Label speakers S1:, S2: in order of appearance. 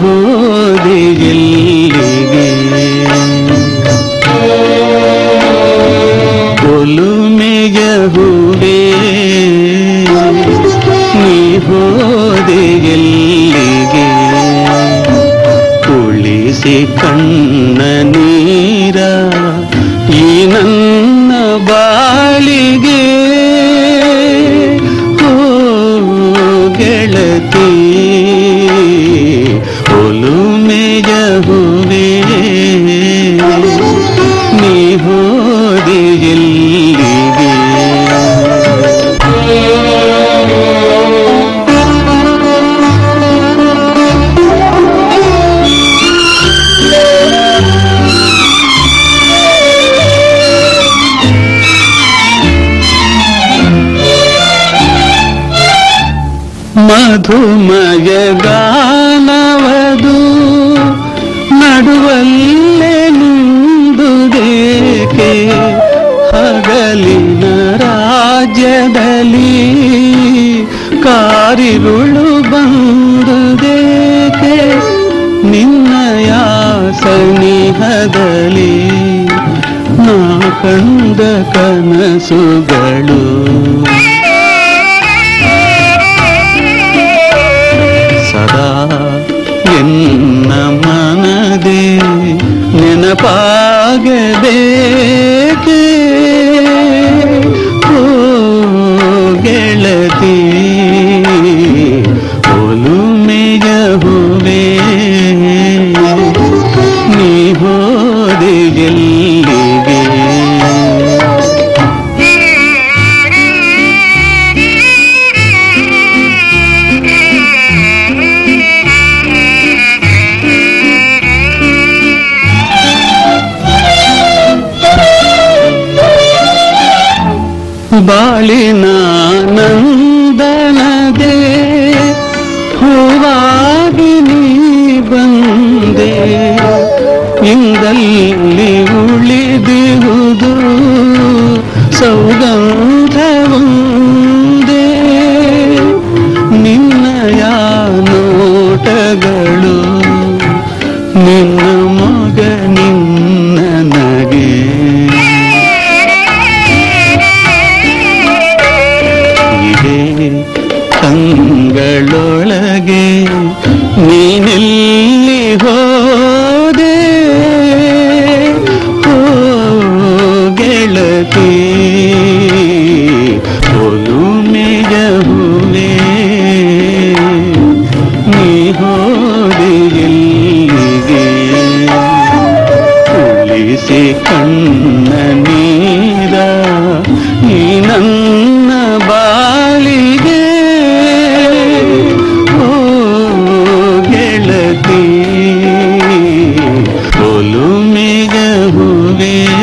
S1: ಹೋದೆ ಎಲ್ಲಿಗೆ ಒಲುಮೆಯ ಹೂವೇ ನೀ ಹೋದೆ ಎಲ್ಲಿಗೆ ಕುಳಿಸಿ ಕಣ್ಣ ನೀರ ಈ ನನ್ನ ಬಾಳಿಗೆ ಮಧುಮಯ ಗಾನವದು ನಡುವಲ್ಲೇ ನಿಂದುದೇಕೆ ಹಗಲಿನ ರಾಜ್ಯದಲ್ಲಿ ಕಾರಿರುಳು ಬಂದುದೇಕೆ ನಿನ್ನಯ ಸನಿಹದಲ್ಲಿ ನಾ ಕಂದ ಕನಸುಗಳು ಬಾಳಿನ ನಂದನದೆ ಹೂವಾಗಿ ನೀ ಬಂದೆ. ಇಂದಲ್ಲಿ ಉಳಿದಿರುವುದು ಸೌಗಂಧವೊಂದೇ. ನಿನ್ನಯ ನೋಟಗಳು ಹೋದೆ ಓ ಗೆಳತಿ ಒಲುಮೆಯ ಹೂವೇ ನೀ ಹೋದೆ ಎಲ್ಲಿಗೆ ಉಳಿಸಿ ಕಣ್ಣ Amen.